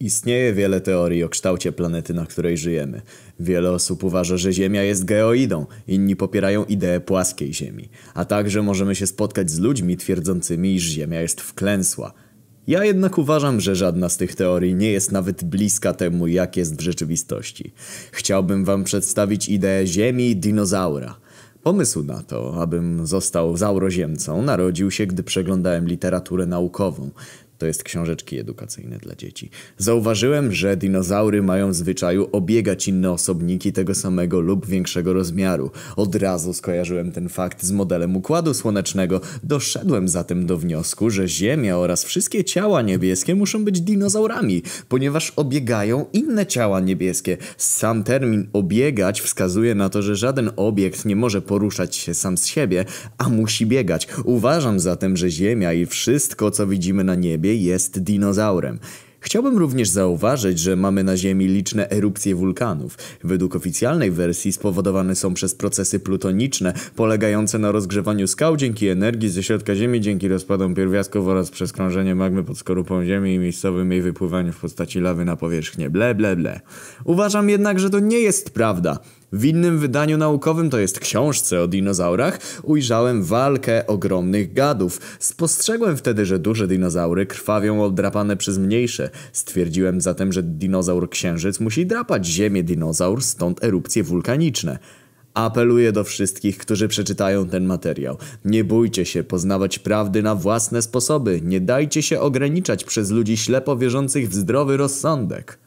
Istnieje wiele teorii o kształcie planety, na której żyjemy. Wiele osób uważa, że Ziemia jest geoidą, inni popierają ideę płaskiej Ziemi. A także możemy się spotkać z ludźmi twierdzącymi, iż Ziemia jest wklęsła. Ja jednak uważam, że żadna z tych teorii nie jest nawet bliska temu, jak jest w rzeczywistości. Chciałbym wam przedstawić ideę Ziemi dinozaura. Pomysł na to, abym został zauroziemcą, narodził się, gdy przeglądałem literaturę naukową. To jest książeczki edukacyjne dla dzieci. Zauważyłem, że dinozaury mają w zwyczaju obiegać inne osobniki tego samego lub większego rozmiaru. Od razu skojarzyłem ten fakt z modelem Układu Słonecznego. Doszedłem zatem do wniosku, że Ziemia oraz wszystkie ciała niebieskie muszą być dinozaurami, ponieważ obiegają inne ciała niebieskie. Sam termin obiegać wskazuje na to, że żaden obiekt nie może poruszać się sam z siebie, a musi biegać. Uważam zatem, że Ziemia i wszystko, co widzimy na niebie, jest dinozaurem. Chciałbym również zauważyć, że mamy na Ziemi liczne erupcje wulkanów. Według oficjalnej wersji spowodowane są przez procesy plutoniczne, polegające na rozgrzewaniu skał dzięki energii ze środka Ziemi, dzięki rozpadom pierwiastków oraz przez krążenie magmy pod skorupą Ziemi i miejscowym jej wypływaniu w postaci lawy na powierzchnię. Ble, ble, ble. Uważam jednak, że to nie jest prawda. W innym wydaniu naukowym, to jest książce o dinozaurach, ujrzałem walkę ogromnych gadów. Spostrzegłem wtedy, że duże dinozaury krwawią obdrapane przez mniejsze. Stwierdziłem zatem, że dinozaur księżyc musi drapać ziemię dinozaur, stąd erupcje wulkaniczne. Apeluję do wszystkich, którzy przeczytają ten materiał. Nie bójcie się poznawać prawdy na własne sposoby. Nie dajcie się ograniczać przez ludzi ślepo wierzących w zdrowy rozsądek.